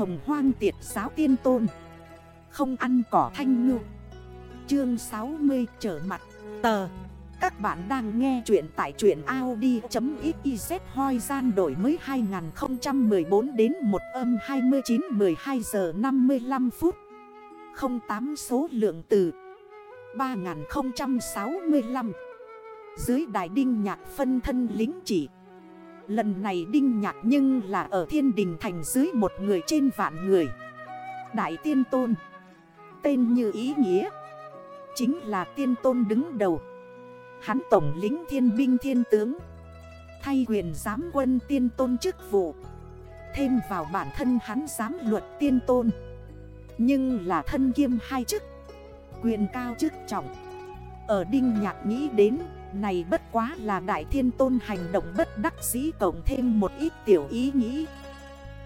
Hồng hoang tiệt giáo tiên tôn. Không ăn cỏ thanh ngư. Chương 60 trở mặt. Tờ. Các bạn đang nghe chuyện tại truyện Audi.xyz hoi gian đổi mới 2014 đến 1 âm 29 12 giờ 55 phút. 08 số lượng từ 3065 Dưới đài đinh nhạc phân thân lính chỉ. Lần này đinh nhạc nhưng là ở thiên đình thành dưới một người trên vạn người. Đại tiên tôn. Tên như ý nghĩa. Chính là tiên tôn đứng đầu. Hắn tổng lính thiên binh thiên tướng. Thay quyền giám quân tiên tôn chức vụ. Thêm vào bản thân hắn giám luật tiên tôn. Nhưng là thân kiêm hai chức. Quyền cao chức trọng. Ở Đinh Nhạc nghĩ đến này bất quá là đại thiên tôn hành động bất đắc dĩ Cộng thêm một ít tiểu ý nghĩ.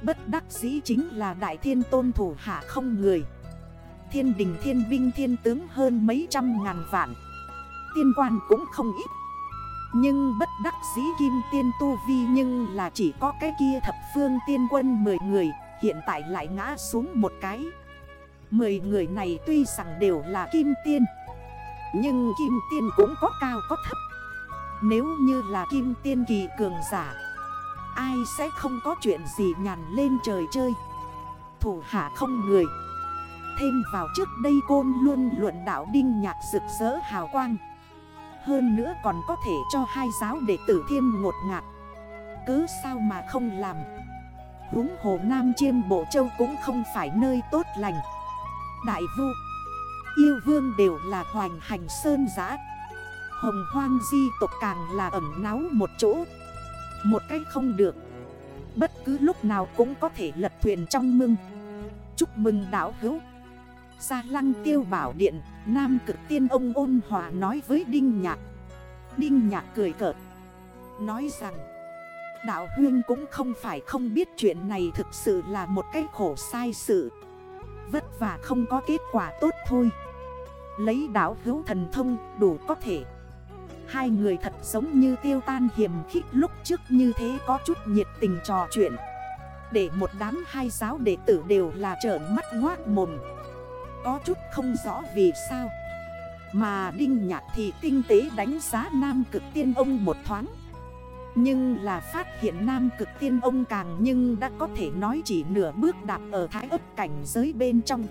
Bất đắc dĩ chính là đại thiên tôn thủ hạ không người. Thiên đình, thiên binh, thiên tướng hơn mấy trăm ngàn vạn. Tiên quan cũng không ít. Nhưng bất đắc dĩ kim tiên tu vi Nhưng là chỉ có cái kia thập phương tiên quân 10 người, Hiện tại lại ngã xuống một cái. Mười người này tuy rằng đều là kim tiên nhưng kim tiên cũng có cao có thấp. Nếu như là kim tiên kỳ cường giả, Ai sẽ không có chuyện gì nhằn lên trời chơi? Thủ hạ không người. Thêm vào trước đây côn luôn luận đạo đinh nhạc rực rỡ hào quang. Hơn nữa còn có thể cho hai giáo đệ tử thêm ngột ngạt. Cứ sao mà không làm? Húng hồ Nam Chiêm Bộ Châu cũng không phải nơi tốt lành. Đại vu Yêu vương đều là hoành hành sơn giã. Hồng hoang di tộc càng là ẩm náu một chỗ. Một cách không được. Bất cứ lúc nào cũng có thể lật thuyền trong mưng Chúc mừng đảo hữu. Gia lăng tiêu bảo điện, Nam cực tiên ông ôn hòa nói với Đinh Nhạc. Đinh Nhạc cười cợt. Nói rằng, Đạo Huyên cũng không phải không biết chuyện này thực sự là một cái khổ sai sự. Vất vả không có kết quả tốt thôi. Lấy đảo hữu thần thông đủ có thể. Hai người thật giống như tiêu tan hiểm khích lúc trước như thế có chút nhiệt tình trò chuyện. Để một đám hai giáo đệ tử đều là trởn mắt ngoác mồm. Có chút không rõ vì sao. Mà Đinh Nhạc thì tinh tế đánh giá Nam cực tiên ông một thoáng nhưng là phát hiện nam cực tiên ông càng nhưng đã có thể nói chỉ nửa bước đạp ở thái ấp cảnh giới bên trong.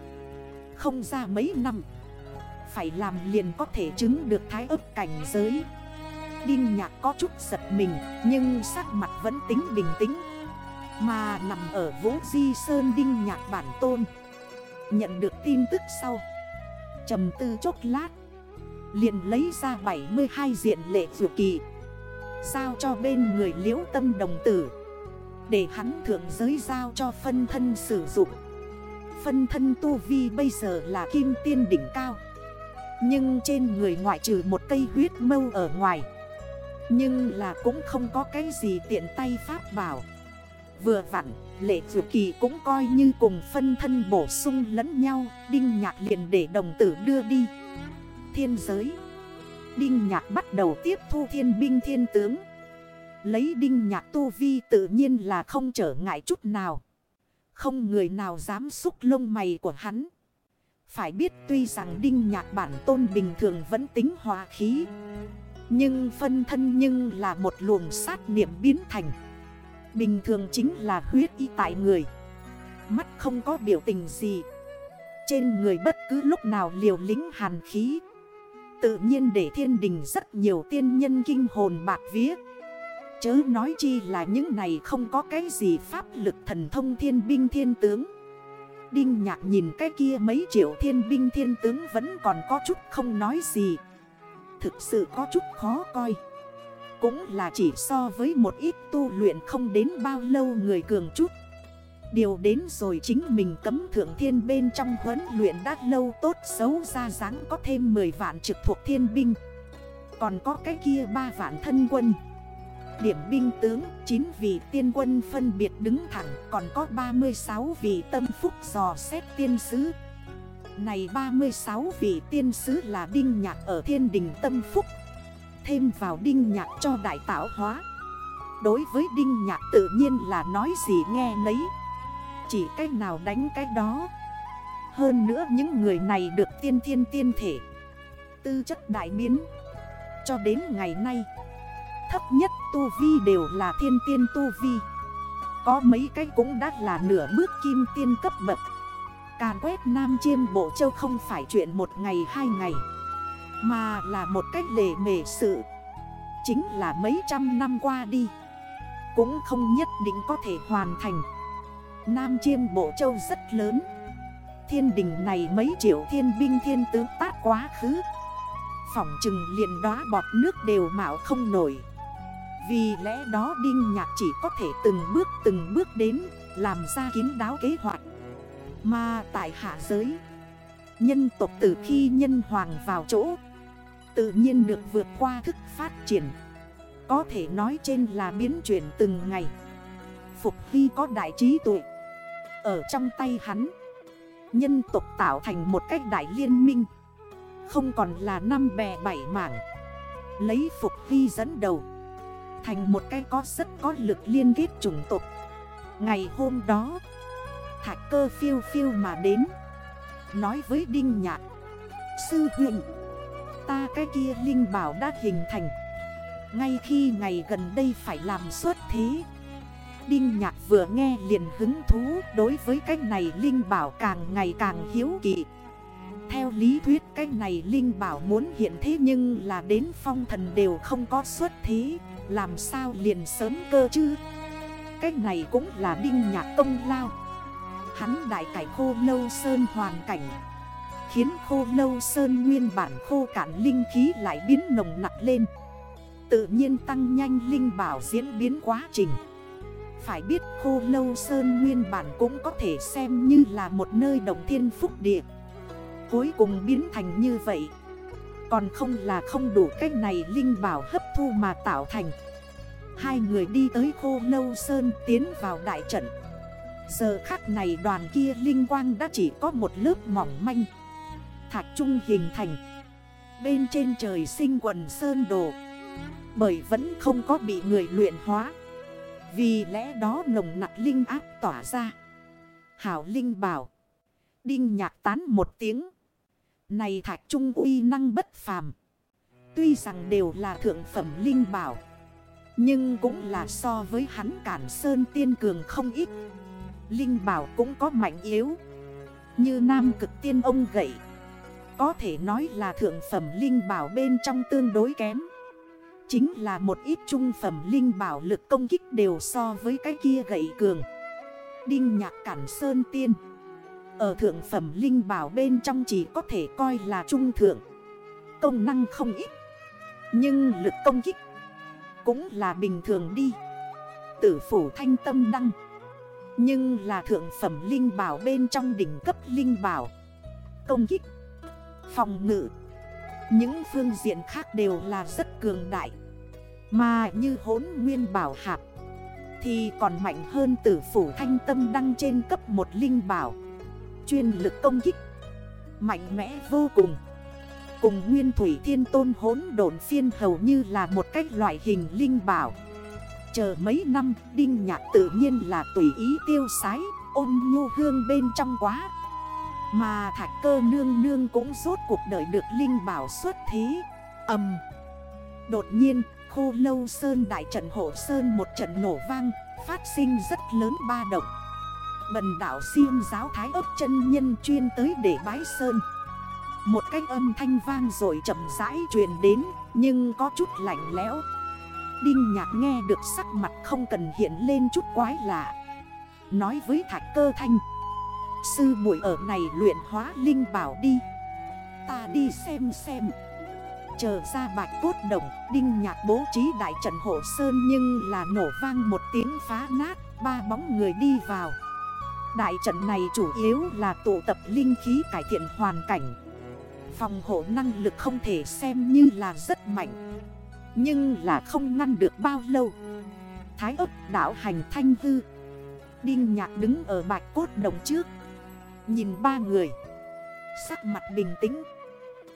Không ra mấy năm, Phải làm liền có thể chứng được thái ấp cảnh giới. Đinh nhạc có chút giật mình, Nhưng sắc mặt vẫn tính bình tĩnh. Mà nằm ở Vũ Di Sơn Đinh nhạc bản tôn, Nhận được tin tức sau, trầm tư chốc lát, Liền lấy ra 72 diện lệ dù kỳ. Giao cho bên người liễu tâm đồng tử. Để hắn thượng giới giao cho phân thân sử dụng. Phân thân tu vi bây giờ là kim tiên đỉnh cao. Nhưng trên người ngoại trừ một cây huyết mâu ở ngoài. Nhưng là cũng không có cái gì tiện tay pháp bảo. Vừa vặn, lệ dự kỳ cũng coi như cùng phân thân bổ sung lẫn nhau Đinh nhạc liền để đồng tử đưa đi. Thiên giới Đinh nhạc bắt đầu tiếp thu thiên binh thiên tướng. Lấy đinh nhạc tu vi tự nhiên là không trở ngại chút nào. Không người nào dám xúc lông mày của hắn. Phải biết tuy rằng đinh nhạc bản tôn bình thường vẫn tính hòa khí. Nhưng phân thân nhưng là một luồng sát niệm biến thành. Bình thường chính là huyết y tại người. Mắt không có biểu tình gì. Trên người bất cứ lúc nào liều lính hàn khí. Tự nhiên để thiên đình rất nhiều tiên nhân kinh hồn bạc vía. Chớ nói chi là những này không có cái gì pháp lực thần thông thiên binh thiên tướng. Đinh nhạc nhìn cái kia mấy triệu thiên binh thiên tướng vẫn còn có chút không nói gì. Thực sự có chút khó coi. Cũng là chỉ so với một ít tu luyện không đến bao lâu người cường chút. Điều đến rồi chính mình cấm thượng thiên bên trong huấn luyện đã lâu tốt xấu ra dáng có thêm 10 vạn trực thuộc thiên binh. Còn có cái kia ba vạn thân quân. Điểm binh tướng 9 vị tiên quân phân biệt đứng thẳng, Còn có 36 vị tâm phúc dò xét tiên sứ. Này 36 vị tiên sứ là đinh nhạc ở thiên đình tâm phúc. Thêm vào đinh nhạc cho đại tạo hóa. Đối với đinh nhạc tự nhiên là nói gì nghe nấy. Chỉ cách nào đánh cách đó. Hơn nữa những người này được tiên thiên tiên thể. Tư chất đại biến. Cho đến ngày nay, Thấp nhất tu vi đều là thiên tiên tu vi. Có mấy cái cũng đã là nửa bước kim tiên cấp bậc. Càn quét Nam Chiêm Bộ Châu không phải chuyện một ngày hai ngày, Mà là một cách lề mề sự. Chính là mấy trăm năm qua đi, Cũng không nhất định có thể hoàn thành. Nam Chiêm Bộ Châu rất lớn. Thiên đình này mấy triệu thiên binh thiên tướng tát quá khứ. Phỏng chừng liền đóa bọt nước đều mạo không nổi. Vì lẽ đó Đinh Nhạc chỉ có thể từng bước từng bước đến, Làm ra kiến đáo kế hoạch. Mà tại hạ giới, Nhân tộc từ khi nhân hoàng vào chỗ, Tự nhiên được vượt qua thức phát triển. Có thể nói trên là biến chuyển từng ngày. Phục Hy có đại trí tuệ. Ở trong tay hắn. Nhân tộc tạo thành một cách đại liên minh. Không còn là năm bè bảy mảng. Lấy Phục Hy dẫn đầu. Thành một cái có rất có lực liên kết chủng tộc. Ngày hôm đó, Thạch cơ phiêu phiêu mà đến. Nói với Đinh Nhạc, Sư huyện Ta cái kia Linh Bảo đã hình thành. Ngay khi ngày gần đây phải làm xuất thế Đinh Nhạc vừa nghe liền hứng thú, Đối với cái này Linh Bảo càng ngày càng hiếu kỵ Theo lý thuyết, cái này Linh Bảo muốn hiện thế Nhưng là đến phong thần đều không có xuất thế, Làm sao liền sớm cơ chứ? Cái này cũng là Đinh Nhạc công lao. Hắn đại cải khô lâu sơn hoàn cảnh, Khiến khô lâu sơn nguyên bản khô cạn linh khí lại biến nồng nặng lên. Tự nhiên tăng nhanh linh bảo diễn biến quá trình. Phải biết khô lâu sơn nguyên bản cũng có thể xem như là một nơi đồng thiên phúc địa. Cuối cùng biến thành như vậy. Còn không là không đủ cách này linh bảo hấp thu mà tạo thành. Hai người đi tới khô lâu sơn tiến vào đại trận. Giờ khắc này đoàn kia linh quang đã chỉ có một lớp mỏng manh. Thạch trung hình thành. Bên trên trời sinh quần sơn đồ. Bởi vẫn không có bị người luyện hóa. Vì lẽ đó nồng nặc linh áp tỏa ra. Hảo Linh bảo. Đinh nhạc tán một tiếng. Này thạch trung uy năng bất phàm. Tuy rằng đều là thượng phẩm Linh bảo, Nhưng cũng là so với hắn cản sơn tiên cường không ít. Linh bảo cũng có mạnh yếu. Như nam cực tiên ông gậy, Có thể nói là thượng phẩm linh bảo bên trong tương đối kém. Chính là một ít trung phẩm linh bảo lực công kích đều so với cái kia gậy cường. Đinh nhạc cản sơn tiên. Ở thượng phẩm linh bảo bên trong chỉ có thể coi là trung thượng. Công năng không ít. Nhưng lực công kích Cũng là bình thường đi. Tử phủ thanh tâm đăng. Nhưng là thượng phẩm linh bảo bên trong đỉnh cấp linh bảo. Công kích, Phòng ngự những phương diện khác đều là rất cường đại. Mà như hốn nguyên bảo hạp, Thì còn mạnh hơn tử phủ thanh tâm đăng trên cấp một linh bảo. Chuyên lực công kích, Mạnh mẽ vô cùng. Cùng nguyên thủy thiên tôn hốn đồn phiên hầu như là một cách loại hình linh bảo. Chờ mấy năm, Đinh Nhạc tự nhiên là tùy ý tiêu sái, Ôn nhu hương bên trong quá. Mà thạch cơ nương nương cũng rốt cuộc đời được Linh bảo xuất thế. Âm Đột nhiên, khô lâu sơn, đại trận hộ sơn một trận nổ vang, Phát sinh rất lớn ba động. Bần đảo siêm giáo thái ấp chân nhân chuyên tới để bái sơn. Một cái âm thanh vang rồi chậm rãi truyền đến, Nhưng có chút lạnh lẽo. Đinh nhạc nghe được sắc mặt không cần hiện lên chút quái lạ. Nói với thạch cơ thanh Sư muội ở này luyện hóa linh bảo đi. Ta đi xem xem. Chờ ra bạch cốt đồng, Đinh nhạc bố trí đại trận hộ sơn Nhưng là nổ vang một tiếng phá nát, Ba bóng người đi vào. Đại trận này chủ yếu là tụ tập linh khí cải thiện hoàn cảnh. Phòng hộ năng lực không thể xem như là rất mạnh, nhưng là không ngăn được bao lâu. Thái ấp đảo hành thanh hư. Đinh nhạc đứng ở bạch cốt đồng trước. Nhìn ba người. Sắc mặt bình tĩnh.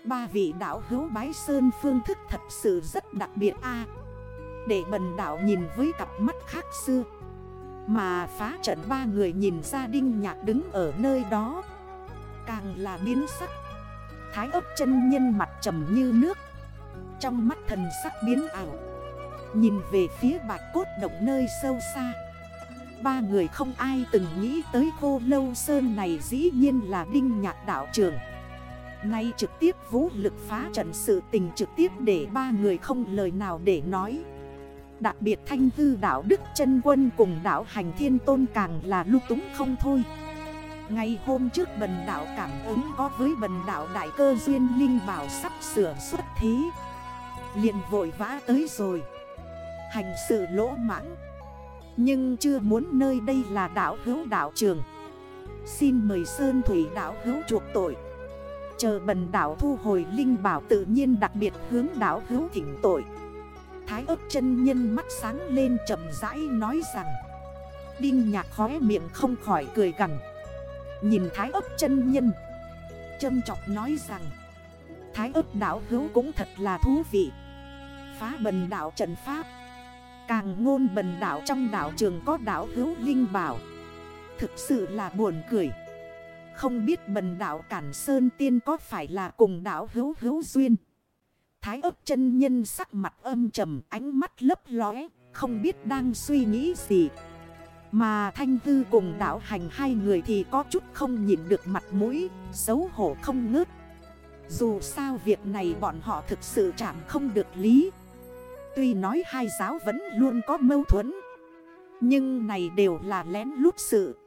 Ba vị đảo hữu bái sơn phương thức thật sự rất đặc biệt a. Để bần đảo nhìn với cặp mắt khác xưa. Mà phá trận ba người nhìn ra Đinh Nhạc đứng ở nơi đó. Càng là biến sắc. Thái ấp chân nhân mặt trầm như nước. Trong mắt thần sắc biến ảo. Nhìn về phía bạch cốt động nơi sâu xa. Ba người không ai từng nghĩ tới khô lâu sơn này dĩ nhiên là đinh nhạc đảo trường. Nay trực tiếp vũ lực phá trận sự tình trực tiếp để ba người không lời nào để nói. Đặc biệt thanh thư đảo Đức chân Quân cùng đảo Hành Thiên Tôn càng là lúc túng không thôi. Ngày hôm trước bần đảo cảm ứng có với bần đảo đại cơ duyên Linh Bảo sắp sửa xuất thí liền vội vã tới rồi. Hành sự lỗ mãng. Nhưng chưa muốn nơi đây là đảo hữu đảo trường. Xin mời Sơn Thủy đảo hữu chuộc tội. Chờ bần đảo thu hồi Linh Bảo tự nhiên đặc biệt hướng đảo hữu thỉnh tội. Thái ấp chân nhân mắt sáng lên chậm rãi nói rằng, Đinh nhạc khóe miệng không khỏi cười gần Nhìn thái ấp chân nhân, Châm chọc nói rằng, Thái ấp đảo hữu cũng thật là thú vị. Phá bần đảo trận pháp Càng ngôn bần đảo trong đảo trường có đảo hữu linh bảo. Thực sự là buồn cười. Không biết bần đảo Cản Sơn Tiên có phải là cùng đảo hữu hữu duyên. Thái ấp chân nhân sắc mặt âm trầm, ánh mắt lấp lóe, Không biết đang suy nghĩ gì. Mà Thanh Tư cùng đảo hành hai người thì có chút không nhìn được mặt mũi, Xấu hổ không ngớt. Dù sao việc này bọn họ thực sự chạm không được lý. Tuy nói hai giáo vẫn luôn có mâu thuẫn, Nhưng này đều là lén lút sự.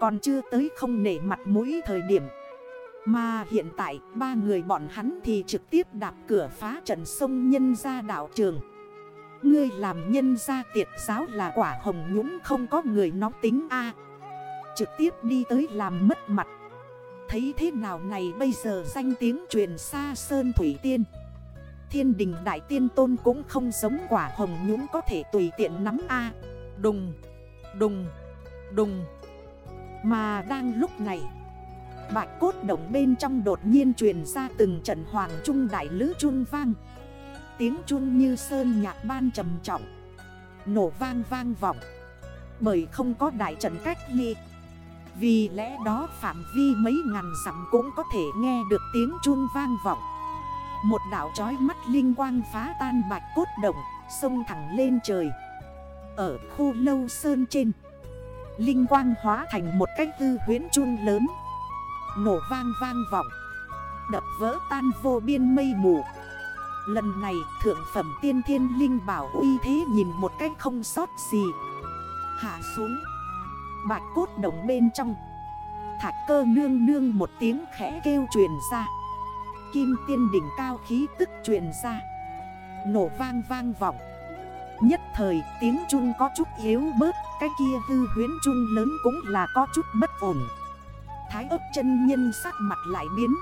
Còn chưa tới không nể mặt mũi thời điểm, Mà hiện tại ba người bọn hắn thì trực tiếp đạp cửa phá trận sông nhân ra đảo trường. Ngươi làm nhân ra tiệt giáo là quả hồng nhũng không có người nóng tính a. Trực tiếp đi tới làm mất mặt. Thấy thế nào này bây giờ danh tiếng truyền xa Sơn Thủy Tiên thiên đình đại tiên tôn cũng không giống quả hồng nhũng có thể tùy tiện nắm A. Đùng, đùng, đùng. Mà đang lúc này Bạch cốt động bên trong đột nhiên truyền ra từng trận hoàng trung đại lứ chun vang. Tiếng chun như sơn nhạc ban trầm trọng Nổ vang vang vọng. Bởi không có đại trận cách ly Vì lẽ đó phạm vi mấy ngàn dặm cũng có thể nghe được tiếng chun vang vọng một đảo trói mắt linh quang phá tan bạch cốt động Sông thẳng lên trời. Ở khu lâu sơn trên, Linh quang hóa thành một cách tư huyến chun lớn. Nổ vang vang vọng, Đập vỡ tan vô biên mây mù. Lần này, thượng phẩm tiên thiên linh bảo uy thế nhìn một cách không sót gì. Hạ xuống, Bạch cốt đồng bên trong. Thạch cơ nương nương một tiếng khẽ kêu truyền ra kim tiên đỉnh cao khí tức truyền ra. Nổ vang vang vọng. Nhất thời, tiếng chun có chút yếu bớt, Cái kia hư huyến chun lớn cũng là có chút bất ổn. Thái ấp chân nhân sắc mặt lại biến.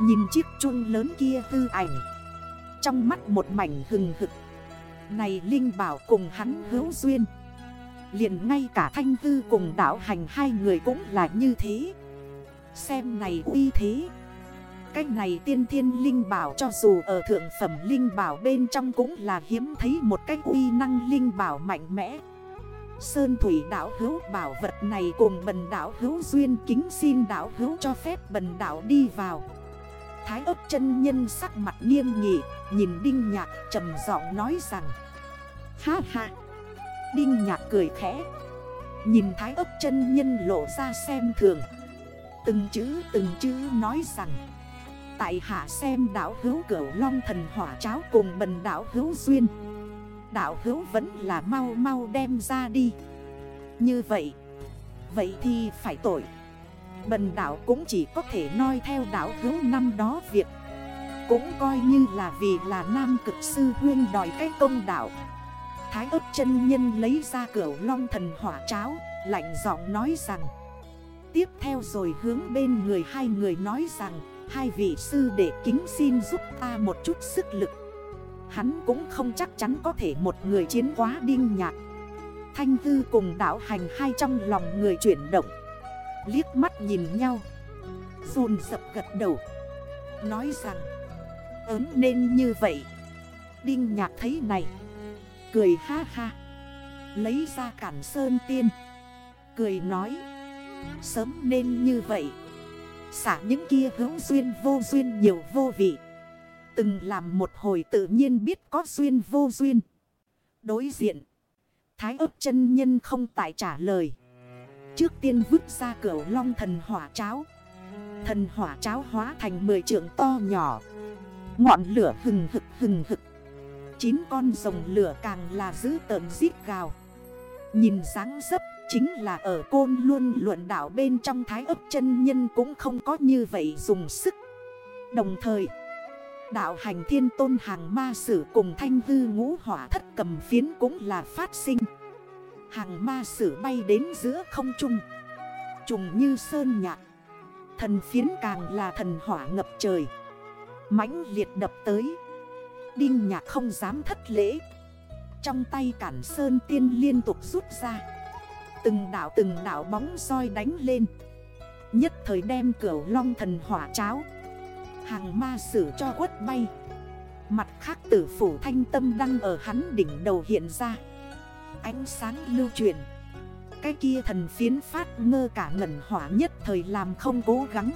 Nhìn chiếc chun lớn kia hư ảnh. Trong mắt một mảnh hừng hực. Này Linh bảo cùng hắn hữu duyên. Liền ngay cả thanh tư cùng đảo hành hai người cũng là như thế. Xem này uy thế cái này tiên thiên linh bảo cho dù ở thượng phẩm linh bảo bên trong cũng là hiếm thấy một cái uy năng linh bảo mạnh mẽ. Sơn thủy đảo hữu bảo vật này cùng bần đảo hữu duyên kính xin đảo hữu cho phép bần đảo đi vào. Thái ấp chân nhân sắc mặt nghiêm nghị, nhìn Đinh Nhạc trầm giọng nói rằng Ha ha! Đinh Nhạc cười khẽ, nhìn Thái ấp chân nhân lộ ra xem thường. Từng chữ từng chữ nói rằng Tại hạ xem đảo hữu cửu long thần hỏa cháo cùng bần đảo hữu duyên. Đảo hữu vẫn là mau mau đem ra đi. Như vậy Vậy thì phải tội. Bần đảo cũng chỉ có thể noi theo đảo hữu năm đó việc. Cũng coi như là vì là nam cực sư huyên đòi cái công đảo Thái ớt chân nhân lấy ra cửu long thần hỏa cháo, Lạnh giọng nói rằng, Tiếp theo rồi hướng bên người hai người nói rằng Hai vị sư để kính xin giúp ta một chút sức lực. Hắn cũng không chắc chắn có thể một người chiến quá đinh nhạc. Thanh Tư cùng đảo hành hai trong lòng người chuyển động. Liếc mắt nhìn nhau. Dùn dập gật đầu. Nói rằng, Ớn nên như vậy. Đinh nhạc thấy này. Cười ha ha. Lấy ra cản sơn tiên. Cười nói, Sớm nên như vậy. Xả những kia hữu duyên vô duyên nhiều vô vị. Từng làm một hồi tự nhiên biết có duyên vô duyên. Đối diện. Thái ấp chân nhân không tại trả lời. Trước tiên vứt ra cửa long thần hỏa cháo. Thần hỏa cháo hóa thành 10 trượng to nhỏ. Ngọn lửa hừng hực hừng hực. Chín con rồng lửa càng là giữ tợn giết gào. Nhìn sáng dấp chính là ở côn luôn luận đảo bên trong thái ấp chân nhân cũng không có như vậy dùng sức. Đồng thời, Đạo hành thiên tôn hàng ma sử cùng thanh hư ngũ hỏa thất cầm phiến cũng là phát sinh. Hàng ma sử bay đến giữa không trung. Trùng như sơn nhạc. Thần phiến càng là thần hỏa ngập trời. Mãnh liệt đập tới. Đinh nhạc không dám thất lễ. Trong tay cản sơn tiên liên tục rút ra. Từng đảo từng đảo bóng soi đánh lên. Nhất thời đem cửu long thần hỏa cháo, Hàng ma sử cho quất bay. Mặt khác tử phủ thanh tâm đang ở hắn đỉnh đầu hiện ra. Ánh sáng lưu truyền. Cái kia thần phiến phát ngơ cả ngẩn hỏa nhất thời làm không cố gắng.